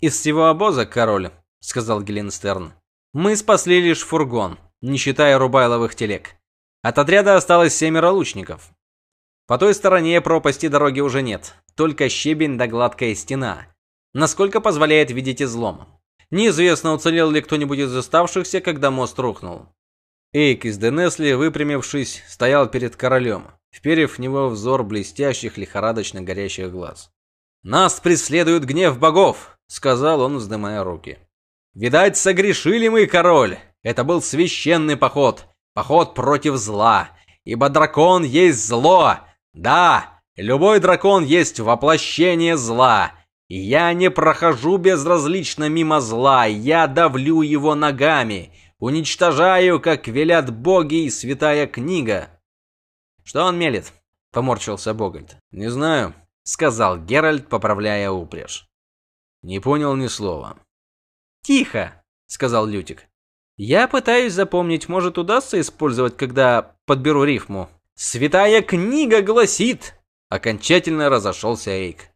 «Из всего обоза, король», — сказал Геленстерн, — «мы спасли лишь фургон, не считая рубайловых телег. От отряда осталось семеро лучников. По той стороне пропасти дороги уже нет, только щебень да гладкая стена, насколько позволяет видеть излом. Неизвестно, уцелел ли кто-нибудь из оставшихся, когда мост рухнул. Эйк из Денесли, выпрямившись, стоял перед королем, вперев в него взор блестящих, лихорадочно горящих глаз. «Нас преследует гнев богов!» — сказал он, вздымая руки. «Видать, согрешили мы, король! Это был священный поход, поход против зла, ибо дракон есть зло! Да, любой дракон есть воплощение зла!» Я не прохожу безразлично мимо зла, я давлю его ногами, Уничтожаю, как велят боги и святая книга. Что он мелет? Поморщился Богольд. Не знаю, сказал Геральт, поправляя упряжь. Не понял ни слова. Тихо, сказал Лютик. Я пытаюсь запомнить, может удастся использовать, когда подберу рифму. Святая книга гласит, окончательно разошелся Эйк.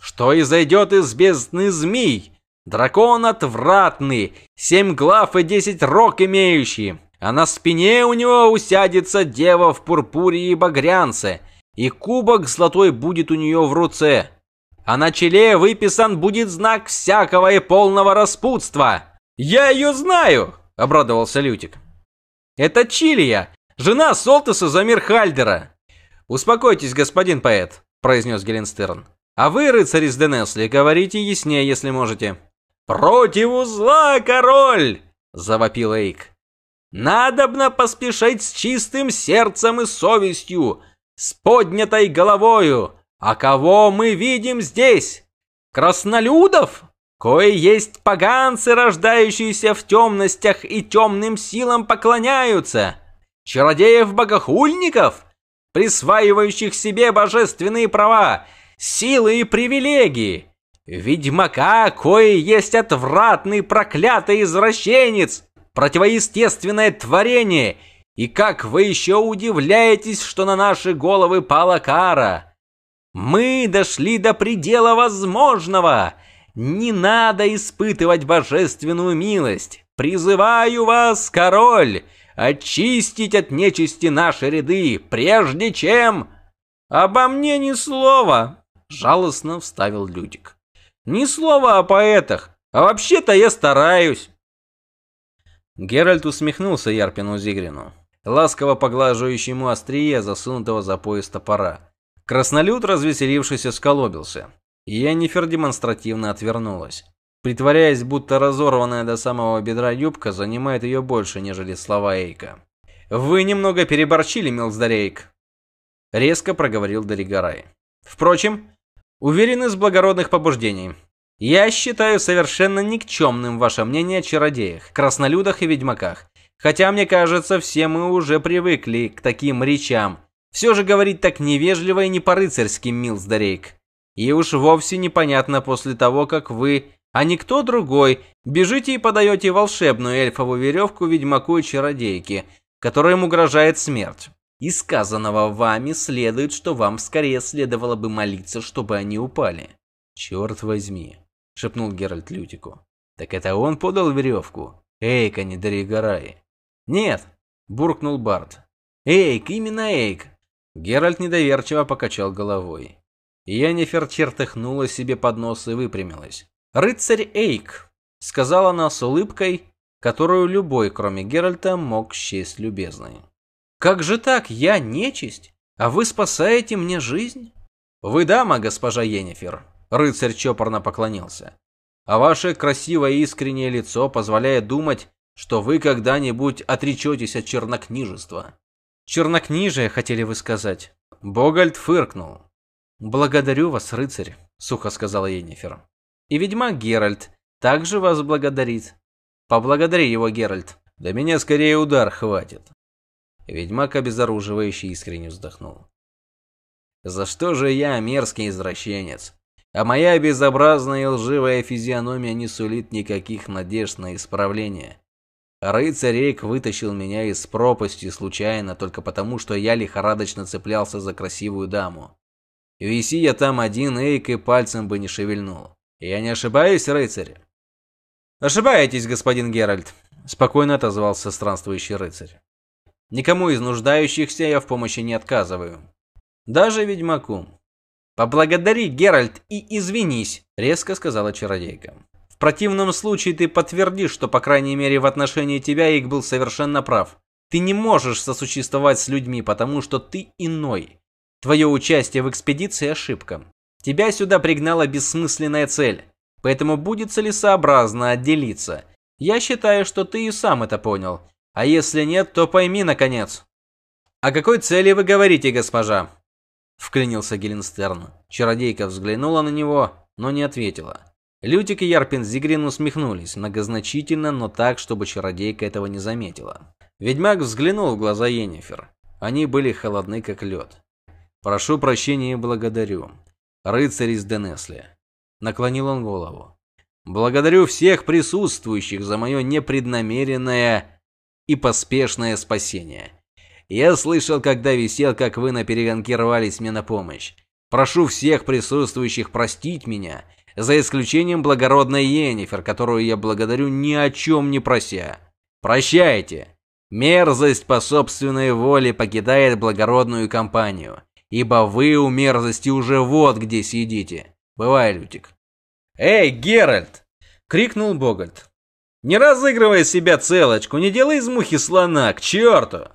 Что изойдет из бездны змей, Дракон отвратный, семь глав и десять рог имеющий. А на спине у него усядется дева в пурпуре и багрянце, и кубок золотой будет у нее в руце. А на челе выписан будет знак всякого и полного распутства. Я ее знаю, обрадовался Лютик. Это Чилия, жена Солтеса Замир Хальдера. Успокойтесь, господин поэт, произнес Геленстерн. А вы, рыцарь из Денесли, говорите яснее, если можете. «Против зла, король!» – завопил Эйк. «Надобно поспешить с чистым сердцем и совестью, с поднятой головою. А кого мы видим здесь? Краснолюдов? Кое есть поганцы, рождающиеся в темностях и темным силам поклоняются. Чародеев-богохульников, присваивающих себе божественные права, силы и привилегии. Ведьмака, кое есть отвратный проклятый извращенец, противоестественное творение, и как вы еще удивляетесь, что на наши головы пала кара? Мы дошли до предела возможного. Не надо испытывать божественную милость. Призываю вас, король, очистить от нечисти наши ряды, прежде чем... Обо мне ни слова, жалостно вставил Людик. Ни слова о поэтах. А вообще-то я стараюсь. Геральт усмехнулся Ярпину Зигрину, ласково поглаживающему острие засунутого за пояс топора. Краснолюд, развеселившись, сколобился. Йеннифер демонстративно отвернулась, притворяясь, будто разорванная до самого бедра юбка занимает ее больше, нежели слова Эйка. «Вы немного переборчили, Милсдарейк», — резко проговорил Доригарай. «Впрочем, Уверен из благородных побуждений. Я считаю совершенно никчемным ваше мнение о чародеях, краснолюдах и ведьмаках. Хотя, мне кажется, все мы уже привыкли к таким речам. Все же говорить так невежливо и не по-рыцарски, Милсдарейк. И уж вовсе непонятно после того, как вы, а никто другой, бежите и подаете волшебную эльфовую веревку ведьмаку и чародейке, которым угрожает смерть. Из сказанного вами следует, что вам скорее следовало бы молиться, чтобы они упали. Черт возьми, шепнул Геральт Лютику. Так это он подал веревку? Эйк, а не Даригарай. Нет, буркнул Барт. Эйк, именно Эйк. Геральт недоверчиво покачал головой. Йеннифер чертыхнула себе под нос и выпрямилась. «Рыцарь Эйк», — сказала она с улыбкой, которую любой, кроме Геральта, мог счесть любезной. Как же так? Я нечисть, а вы спасаете мне жизнь? Вы дама, госпожа Йеннифер. Рыцарь чопорно поклонился. А ваше красивое искреннее лицо позволяет думать, что вы когда-нибудь отречетесь от чернокнижества. Чернокнижие, хотели вы сказать. Богольд фыркнул. Благодарю вас, рыцарь, сухо сказала Йеннифер. И ведьмак Геральт также вас благодарит. Поблагодари его, Геральт. Да меня скорее удар хватит. Ведьмак обезоруживающе искренне вздохнул. «За что же я мерзкий извращенец? А моя безобразная и лживая физиономия не сулит никаких надежд на исправление. Рыцарь Рейк вытащил меня из пропасти случайно только потому, что я лихорадочно цеплялся за красивую даму. Виси я там один, Эйк и пальцем бы не шевельнул. Я не ошибаюсь, рыцарь? Ошибаетесь, господин Геральт, спокойно отозвался странствующий рыцарь. Никому из нуждающихся я в помощи не отказываю. Даже ведьмаку. Поблагодари, Геральт, и извинись, резко сказала чародейка. В противном случае ты подтвердишь, что по крайней мере в отношении тебя Ик был совершенно прав. Ты не можешь сосуществовать с людьми, потому что ты иной. Твое участие в экспедиции ошибка. Тебя сюда пригнала бессмысленная цель. Поэтому будет целесообразно отделиться. Я считаю, что ты и сам это понял. А если нет, то пойми наконец. О какой цели вы говорите, госпожа? Вклинился Геленстерн. Чародейка взглянула на него, но не ответила. Лютик и Ярпин Зигрин усмехнулись, многозначительно, но так, чтобы чародейка этого не заметила. Ведьмак взглянул в глаза Йеннифер. Они были холодны, как лед. «Прошу прощения и благодарю. Рыцарь из Денесли». Наклонил он голову. «Благодарю всех присутствующих за мое непреднамеренное и поспешное спасение. Я слышал, когда висел, как вы на перегонке рвались мне на помощь. Прошу всех присутствующих простить меня, за исключением благородной Йеннифер, которую я благодарю ни о чем не прося. Прощайте. Мерзость по собственной воле покидает благородную компанию, ибо вы у мерзости уже вот где сидите. Бывай, Лютик. Эй, Геральт! крикнул Богольд. Не разыгрывай себя целочку, не делай из мухи слона, к черту!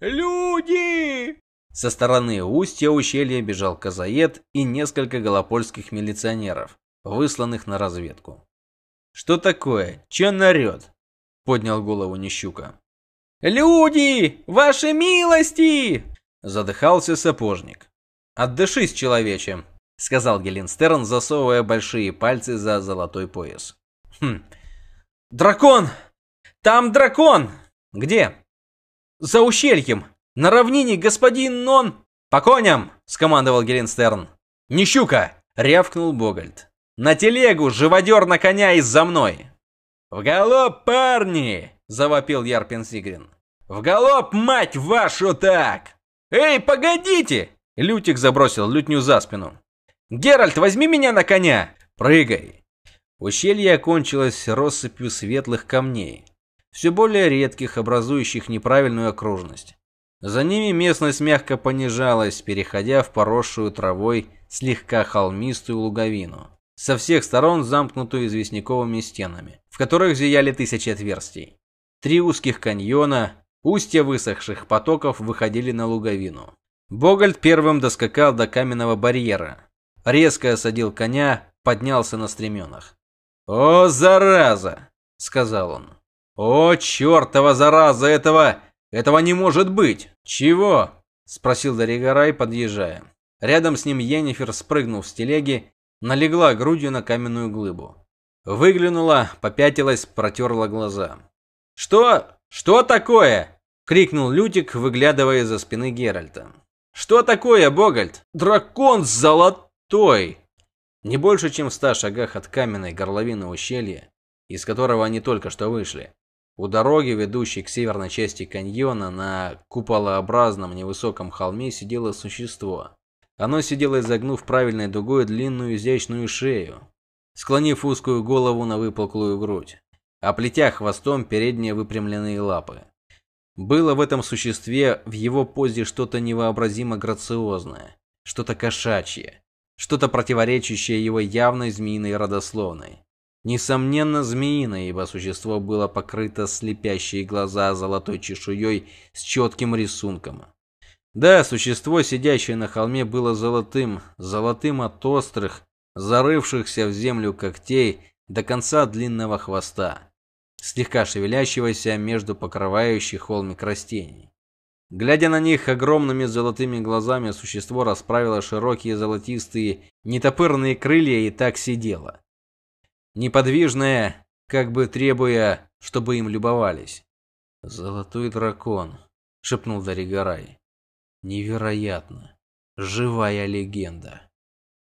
Люди! Со стороны устья ущелья бежал Казаед и несколько голопольских милиционеров, высланных на разведку. Что такое? Че нарет? Поднял голову Нищука. Люди, ваши милости! Задыхался сапожник. Отдышись, человече, сказал Геленстерн, засовывая большие пальцы за золотой пояс. Хм. Дракон! Там дракон! Где? За ущельем, на равнине, господин Нон. По коням, скомандовал Геленстерн. Не щука, рявкнул Богольд. На телегу, живодер на коня и за мной. В галоп, парни, завопил Ярпин Сигрин. В галоп, мать вашу так! Эй, погодите! Лютик забросил лютню за спину. Геральт, возьми меня на коня. Прыгай. Ущелье окончилось россыпью светлых камней все более редких, образующих неправильную окружность. За ними местность мягко понижалась, переходя в поросшую травой слегка холмистую луговину, со всех сторон замкнутую известняковыми стенами, в которых зияли тысячи отверстий. Три узких каньона, устья высохших потоков выходили на луговину. Богольд первым доскакал до каменного барьера, резко осадил коня, поднялся на стременах. "О, зараза", сказал он. «О, чертова зараза! Этого... этого не может быть!» «Чего?» – спросил Даригарай, подъезжая. Рядом с ним Йеннифер, спрыгнув с телеги, налегла грудью на каменную глыбу. Выглянула, попятилась, протерла глаза. «Что? Что такое?» – крикнул Лютик, выглядывая из-за спины Геральта. «Что такое, Богальд? Дракон золотой!» Не больше, чем в ста шагах от каменной горловины ущелья, из которого они только что вышли, у дороги, ведущей к северной части каньона, на куполообразном невысоком холме сидело существо. Оно сидело изогнув правильной дугой длинную изящную шею, склонив узкую голову на выпуклую грудь, оплетя хвостом передние выпрямленные лапы. Было в этом существе в его позе что-то невообразимо грациозное, что-то кошачье, что-то противоречащее его явной змеиной родословной. Несомненно, змеиное, ибо существо было покрыто слепящие глаза золотой чешуей с четким рисунком. Да, существо, сидящее на холме, было золотым, золотым от острых, зарывшихся в землю когтей до конца длинного хвоста, слегка шевелящегося между покрывающих холмик растений. Глядя на них огромными золотыми глазами, существо расправило широкие золотистые нетопырные крылья и так сидело неподвижная, как бы требуя, чтобы им любовались. Золотой дракон, шепнул Даригарай. Невероятно. Живая легенда.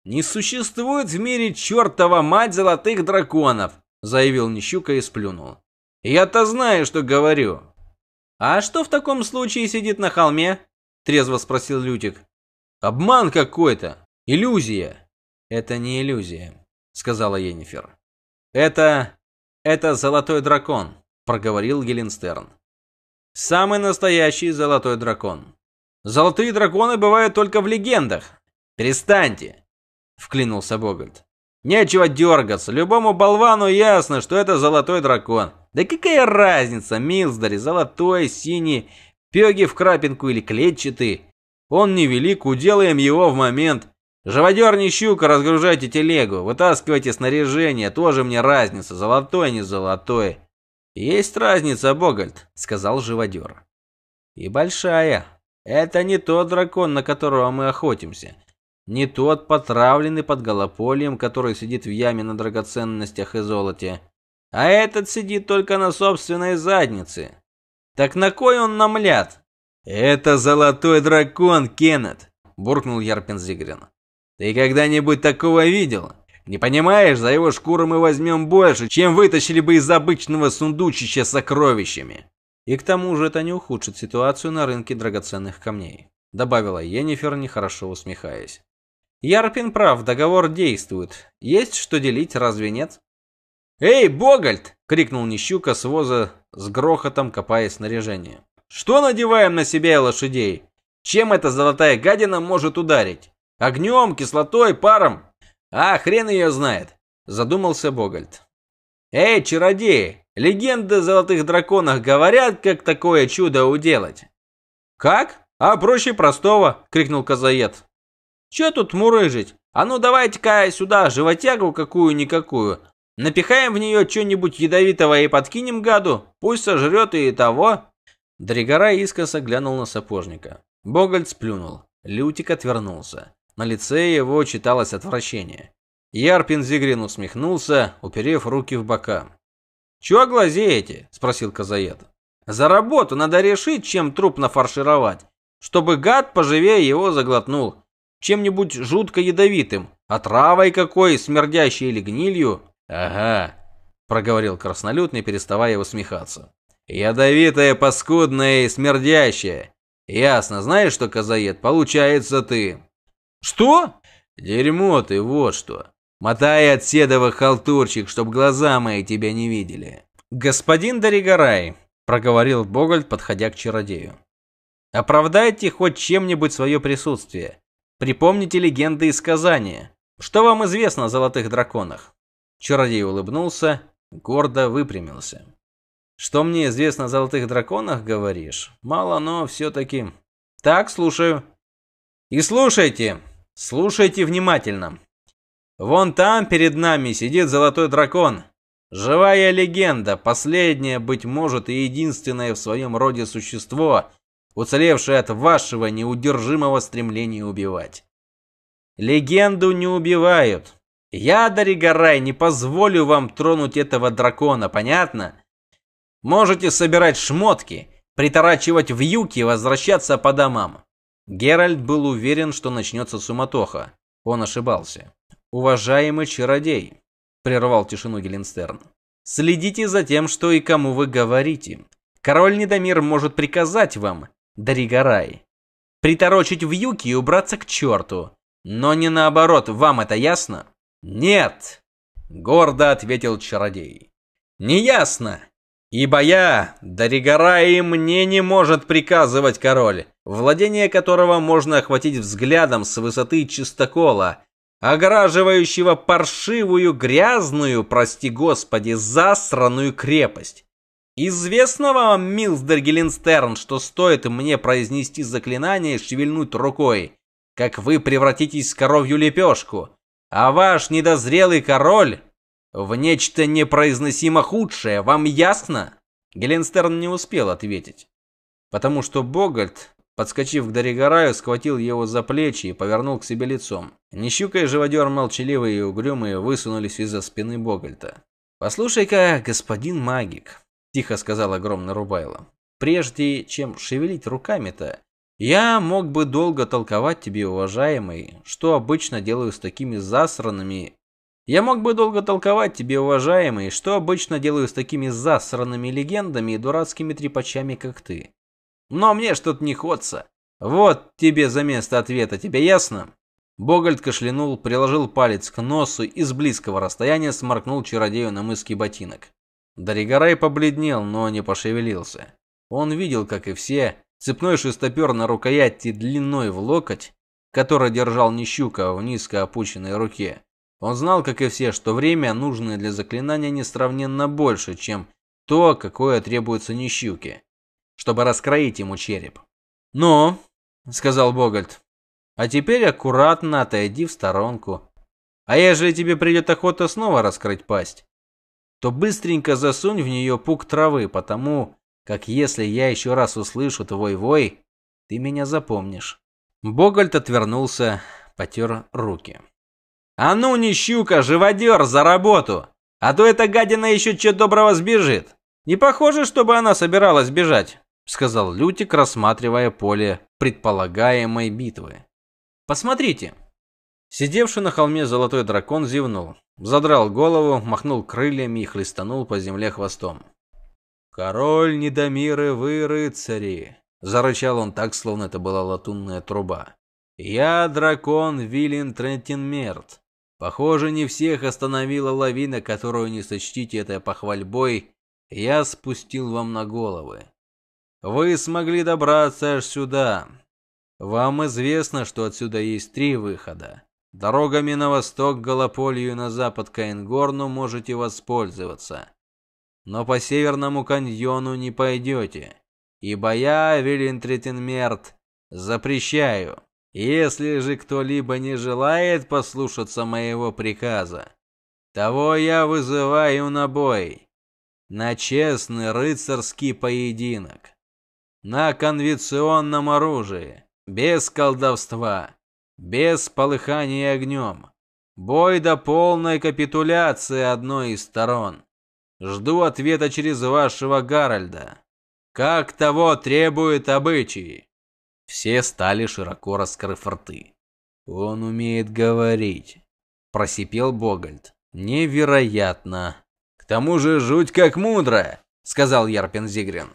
Не существует в мире чертова мать золотых драконов, заявил Нищука и сплюнул. Я-то знаю, что говорю. А что в таком случае сидит на холме? трезво спросил Лютик. Обман какой-то, иллюзия. Это не иллюзия сказала Енифер. Это это золотой дракон, проговорил Геленстерн. Самый настоящий золотой дракон. Золотые драконы бывают только в легендах. Перестаньте, вклинился Богольд. Нечего дергаться, любому болвану ясно, что это золотой дракон. Да какая разница, Милсдари, золотой, синий, пёги в крапинку или клетчатый. Он невелик, уделаем его в момент. Живодер не щука, разгружайте телегу, вытаскивайте снаряжение, тоже мне разница, золотой, не золотой. Есть разница, Богольд, сказал живодер. И большая. Это не тот дракон, на которого мы охотимся. Не тот потравленный под голополием, который сидит в яме на драгоценностях и золоте. А этот сидит только на собственной заднице. Так на кой он нам ляд? Это золотой дракон, Кеннет, буркнул Ярпин Зигрин. Ты когда-нибудь такого видел? Не понимаешь, за его шкуру мы возьмем больше, чем вытащили бы из обычного сундучища с сокровищами. И к тому же это не ухудшит ситуацию на рынке драгоценных камней, добавила Енифер, нехорошо усмехаясь. Ярпин прав, договор действует. Есть что делить, разве нет? Эй, Богольд! крикнул Нищука с воза с грохотом копая снаряжение. Что надеваем на себя лошадей? Чем эта золотая гадина может ударить? Огнем, кислотой, паром? А, хрен ее знает, задумался Богольд. Эй, чародеи, легенды о золотых драконах говорят, как такое чудо уделать. Как? А проще простого, крикнул Казаед. Че тут мурыжить? А ну давайте-ка сюда животягу какую-никакую. Напихаем в нее что-нибудь ядовитого и подкинем гаду. Пусть сожрет и того. Дригора искоса глянул на сапожника. Богольд сплюнул. Лютик отвернулся. На лице его читалось отвращение. Ярпин Зигрин усмехнулся, уперев руки в бока. «Чего глазеете?» – спросил Казаед. «За работу надо решить, чем труп нафаршировать, чтобы гад поживее его заглотнул. Чем-нибудь жутко ядовитым, отравой какой, смердящей или гнилью». «Ага», – проговорил краснолюд, не переставая усмехаться. «Ядовитая, паскудная и смердящая. Ясно, знаешь что, Казаед, получается ты». Что? Дерьмо ты, вот что. Мотай от седова халтурчик, чтоб глаза мои тебя не видели. Господин Даригарай, проговорил Богольд, подходя к чародею. Оправдайте хоть чем-нибудь свое присутствие. Припомните легенды и сказания. Что вам известно о золотых драконах? Чародей улыбнулся, гордо выпрямился. Что мне известно о золотых драконах, говоришь? Мало, но все таки Так, слушаю. И слушайте, Слушайте внимательно. Вон там перед нами сидит золотой дракон. Живая легенда, последнее, быть может, и единственное в своем роде существо, уцелевшее от вашего неудержимого стремления убивать. Легенду не убивают. Я, Даригарай, не позволю вам тронуть этого дракона, понятно? Можете собирать шмотки, приторачивать вьюки и возвращаться по домам. Геральт был уверен, что начнется суматоха. Он ошибался. Уважаемый чародей, прервал тишину Геленстерн. Следите за тем, что и кому вы говорите. Король Недомир может приказать вам, Даригарай, приторочить в юки и убраться к черту. Но не наоборот, вам это ясно? Нет, гордо ответил чародей. Не ясно. Ибо я, Даригарай, мне не может приказывать король владение которого можно охватить взглядом с высоты чистокола, огораживающего паршивую, грязную, прости господи, засраную крепость. Известно вам, Милсдер Геленстерн, что стоит мне произнести заклинание и шевельнуть рукой, как вы превратитесь в коровью лепешку, а ваш недозрелый король в нечто непроизносимо худшее, вам ясно? Геленстерн не успел ответить, потому что Богольд Подскочив к Даригараю, схватил его за плечи и повернул к себе лицом. Нищука и живодер молчаливые и угрюмые высунулись из-за спины Богольта. «Послушай-ка, господин магик», – тихо сказал огромный Рубайло. «Прежде чем шевелить руками-то, я мог бы долго толковать тебе, уважаемый, что обычно делаю с такими засранными... Я мог бы долго толковать тебе, уважаемый, что обычно делаю с такими засранными легендами и дурацкими трепачами, как ты. Но мне что-то не хочется. Вот тебе за место ответа, тебе ясно? Богольд кашлянул, приложил палец к носу и с близкого расстояния сморкнул чародею на мыский ботинок. Даригарай побледнел, но не пошевелился. Он видел, как и все, цепной шестопер на рукояти длиной в локоть, который держал не щука, а в низко опущенной руке. Он знал, как и все, что время, нужное для заклинания, несравненно больше, чем то, какое требуется Нищуке, чтобы раскроить ему череп. "Но", сказал Богольд. "А теперь аккуратно отойди в сторонку. А ежели тебе придет охота снова раскрыть пасть, то быстренько засунь в нее пук травы, потому как если я еще раз услышу твой вой, ты меня запомнишь". Богольд отвернулся, потер руки. "А ну, не щука, живодер, за работу!" А то эта гадина еще чего доброго сбежит. Не похоже, чтобы она собиралась бежать, сказал Лютик, рассматривая поле предполагаемой битвы. Посмотрите. Сидевший на холме золотой дракон зевнул, задрал голову, махнул крыльями и хлестанул по земле хвостом. Король Недомиры, вы рыцари, зарычал он так, словно это была латунная труба. Я дракон Вилин Трентинмерт. Похоже, не всех остановила лавина, которую не сочтите этой похвальбой, я спустил вам на головы. Вы смогли добраться аж сюда. Вам известно, что отсюда есть три выхода. Дорогами на восток Голополью и на запад Каингорну можете воспользоваться. Но по северному каньону не пойдете, ибо я, Велинтритенмерт, запрещаю. Если же кто-либо не желает послушаться моего приказа, того я вызываю на бой, на честный рыцарский поединок, на конвенционном оружии, без колдовства, без полыхания огнем. Бой до полной капитуляции одной из сторон. Жду ответа через вашего Гарольда, как того требует обычай. Все стали широко раскрыв рты. Он умеет говорить, просипел Богольд. Невероятно. К тому же жуть как мудро, сказал Ярпин Зигрин.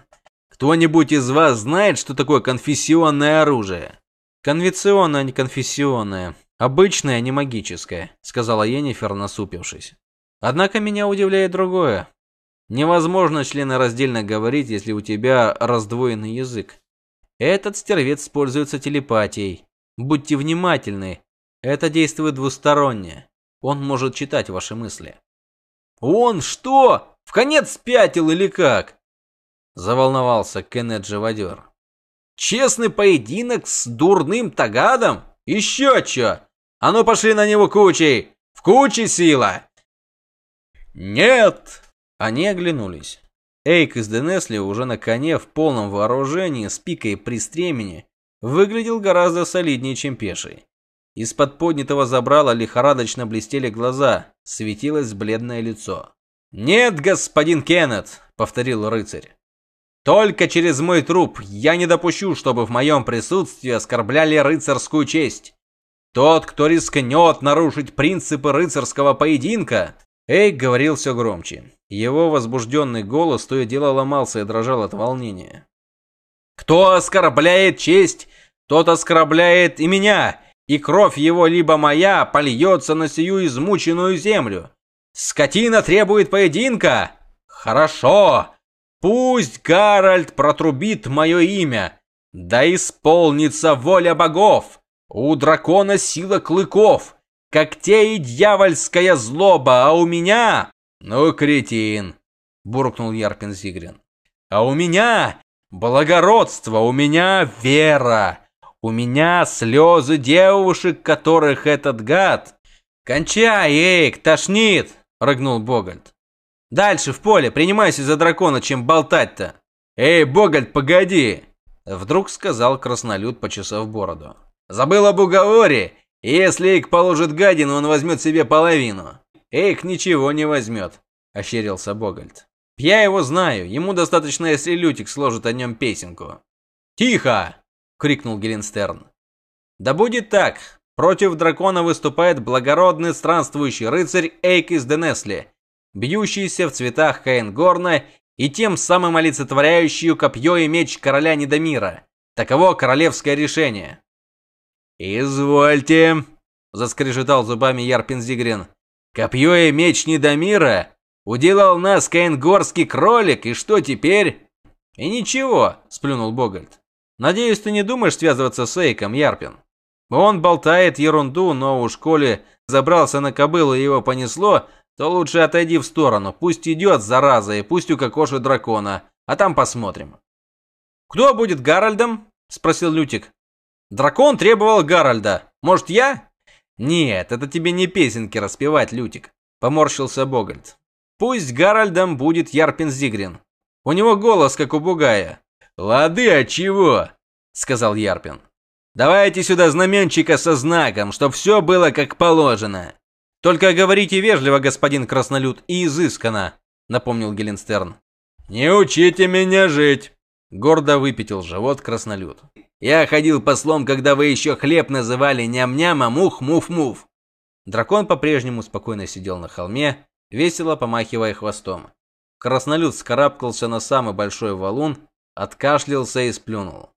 Кто-нибудь из вас знает, что такое конфессионное оружие? Конвенционное, а не конфессионное. Обычное, а не магическое, сказала Енифер, насупившись. Однако меня удивляет другое. Невозможно членораздельно говорить, если у тебя раздвоенный язык. Этот стервец пользуется телепатией. Будьте внимательны. Это действует двусторонне. Он может читать ваши мысли. Он что? В конец спятил или как? Заволновался Кеннет Живодер. Честный поединок с дурным тагадом? Еще чё? А ну пошли на него кучей! В куче сила! Нет! Они оглянулись. Эйк из Денесли уже на коне в полном вооружении с пикой при стремени выглядел гораздо солиднее, чем пеший. Из-под поднятого забрала лихорадочно блестели глаза, светилось бледное лицо. "Нет, господин Кеннет", повторил рыцарь. "Только через мой труп я не допущу, чтобы в моем присутствии оскорбляли рыцарскую честь. Тот, кто рискнет нарушить принципы рыцарского поединка, Эйк говорил все громче. Его возбужденный голос то и дело ломался и дрожал от волнения. Кто оскорбляет честь, тот оскорбляет и меня, и кровь его либо моя польется на сию измученную землю. Скотина требует поединка. Хорошо. Пусть Гарольд протрубит мое имя. Да исполнится воля богов. У дракона сила клыков когтей дьявольская злоба, а у меня... Ну, кретин, буркнул Ярпин Зигрин. А у меня благородство, у меня вера, у меня слезы девушек, которых этот гад... Кончай, Эйк, тошнит, рыгнул Богольд. Дальше в поле, принимайся за дракона, чем болтать-то. Эй, Богольд, погоди, вдруг сказал краснолюд, почесав бороду. Забыл об уговоре если Эйк положит гадину, он возьмет себе половину. Эйк ничего не возьмет», – ощерился Богольд. «Я его знаю, ему достаточно, если Лютик сложит о нем песенку». «Тихо!» – крикнул Геленстерн. «Да будет так. Против дракона выступает благородный странствующий рыцарь Эйк из Денесли, бьющийся в цветах Каенгорна и тем самым олицетворяющий копье и меч короля Недомира. Таково королевское решение. «Извольте», заскрежетал зубами Ярпин Зигрин. Копье и меч Недомира уделал нас каенгорский кролик, и что теперь? И ничего, сплюнул Богольд. Надеюсь, ты не думаешь связываться с Эйком, Ярпин. Он болтает ерунду, но уж коли забрался на кобылу и его понесло, то лучше отойди в сторону. Пусть идет, зараза, и пусть укокошит дракона. А там посмотрим. «Кто будет Гарольдом?» – спросил Лютик. «Дракон требовал Гарольда. Может, я?» «Нет, это тебе не песенки распевать, Лютик», – поморщился Богольд. «Пусть Гарольдом будет Ярпин Зигрин. У него голос, как у бугая». «Лады, а чего?» – сказал Ярпин. Давайте сюда знаменчика со знаком, чтоб все было как положено. Только говорите вежливо, господин Краснолюд, и изысканно, напомнил Геленстерн. Не учите меня жить, гордо выпятил живот Краснолюд. Я ходил послом, когда вы еще хлеб называли ням-ням, а мух-муф-муф. Дракон по-прежнему спокойно сидел на холме, весело помахивая хвостом. Краснолюд скарабкался на самый большой валун, откашлялся и сплюнул.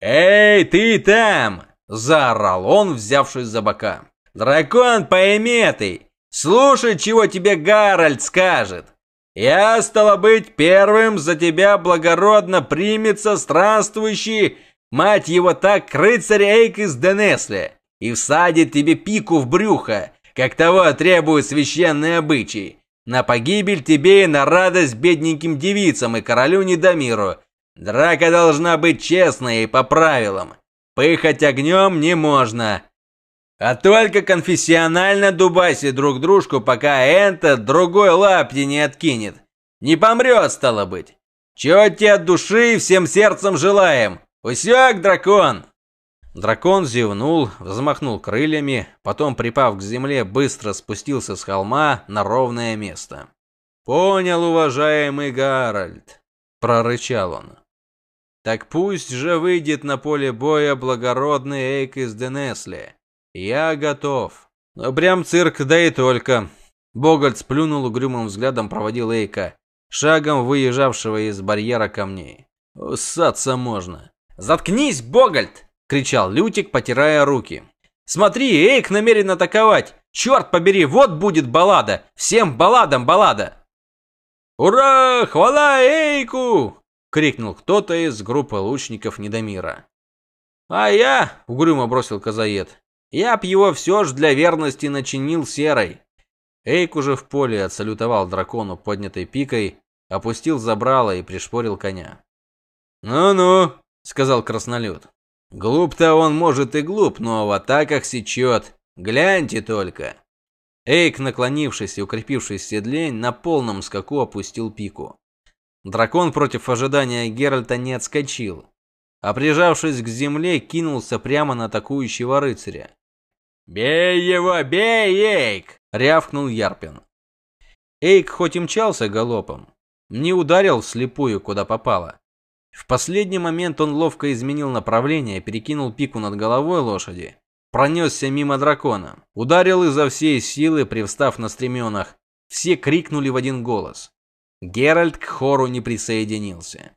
«Эй, ты там!» – заорал он, взявшись за бока. «Дракон поиметый! Слушай, чего тебе Гарольд скажет! Я, стало быть, первым за тебя благородно примется странствующий, мать его так, рыцарь Эйк из Денесли, и всадит тебе пику в брюхо, как того требует священный обычай, на погибель тебе и на радость бедненьким девицам и королю Недомиру, Драка должна быть честной и по правилам. Пыхать огнем не можно. А только конфессионально дубаси друг дружку, пока этот другой лапти не откинет. Не помрет, стало быть. Чего тебе от души всем сердцем желаем. Усек, дракон!» Дракон зевнул, взмахнул крыльями, потом, припав к земле, быстро спустился с холма на ровное место. «Понял, уважаемый Гарольд», — прорычал он. Так пусть же выйдет на поле боя благородный Эйк из Денесли. Я готов. Но прям цирк, да и только. Богольд сплюнул угрюмым взглядом, проводил Эйка, шагом выезжавшего из барьера камней. Усаться можно. «Заткнись, Богольд!» — кричал Лютик, потирая руки. «Смотри, Эйк намерен атаковать! Черт побери, вот будет баллада! Всем балладам баллада!» «Ура! Хвала Эйку!» — крикнул кто-то из группы лучников Недомира. «А я», — угрюмо бросил Казаед, — «я б его все ж для верности начинил серой». Эйк уже в поле отсалютовал дракону поднятой пикой, опустил забрало и пришпорил коня. «Ну-ну», — сказал краснолюд. «Глуп-то он, может, и глуп, но в атаках сечет. Гляньте только». Эйк, наклонившись и укрепившись в седле, на полном скаку опустил пику. Дракон против ожидания Геральта не отскочил, а прижавшись к земле, кинулся прямо на атакующего рыцаря. «Бей его, бей, Эйк!» — рявкнул Ярпин. Эйк хоть и мчался галопом, не ударил вслепую, куда попало. В последний момент он ловко изменил направление, перекинул пику над головой лошади, пронесся мимо дракона, ударил изо всей силы, привстав на стременах. Все крикнули в один голос. Геральт к хору не присоединился.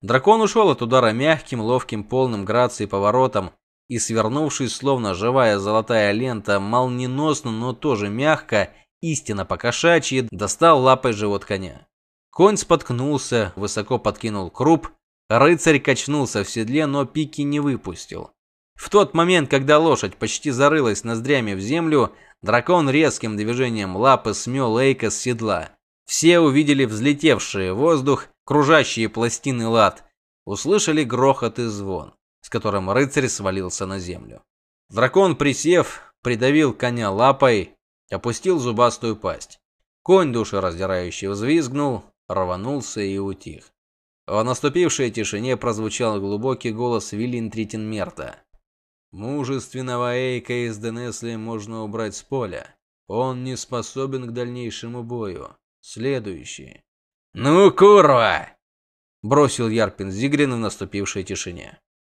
Дракон ушел от удара мягким, ловким, полным грацией поворотом и, свернувшись, словно живая золотая лента, молниеносно, но тоже мягко, истинно покошачьи, достал лапой живот коня. Конь споткнулся, высоко подкинул круп, рыцарь качнулся в седле, но пики не выпустил. В тот момент, когда лошадь почти зарылась ноздрями в землю, дракон резким движением лапы смел Эйка с седла. Все увидели взлетевшие воздух кружащие пластины лад, услышали грохот и звон, с которым рыцарь свалился на землю. Дракон, присев, придавил коня лапой, опустил зубастую пасть. Конь душераздирающе взвизгнул, рванулся и утих. В наступившей тишине прозвучал глубокий голос Вилин Тритенмерта. Мужественного Эйка из Денесли можно убрать с поля. Он не способен к дальнейшему бою. Следующий. «Ну, курва!» – бросил Ярпин Зигрин в наступившей тишине.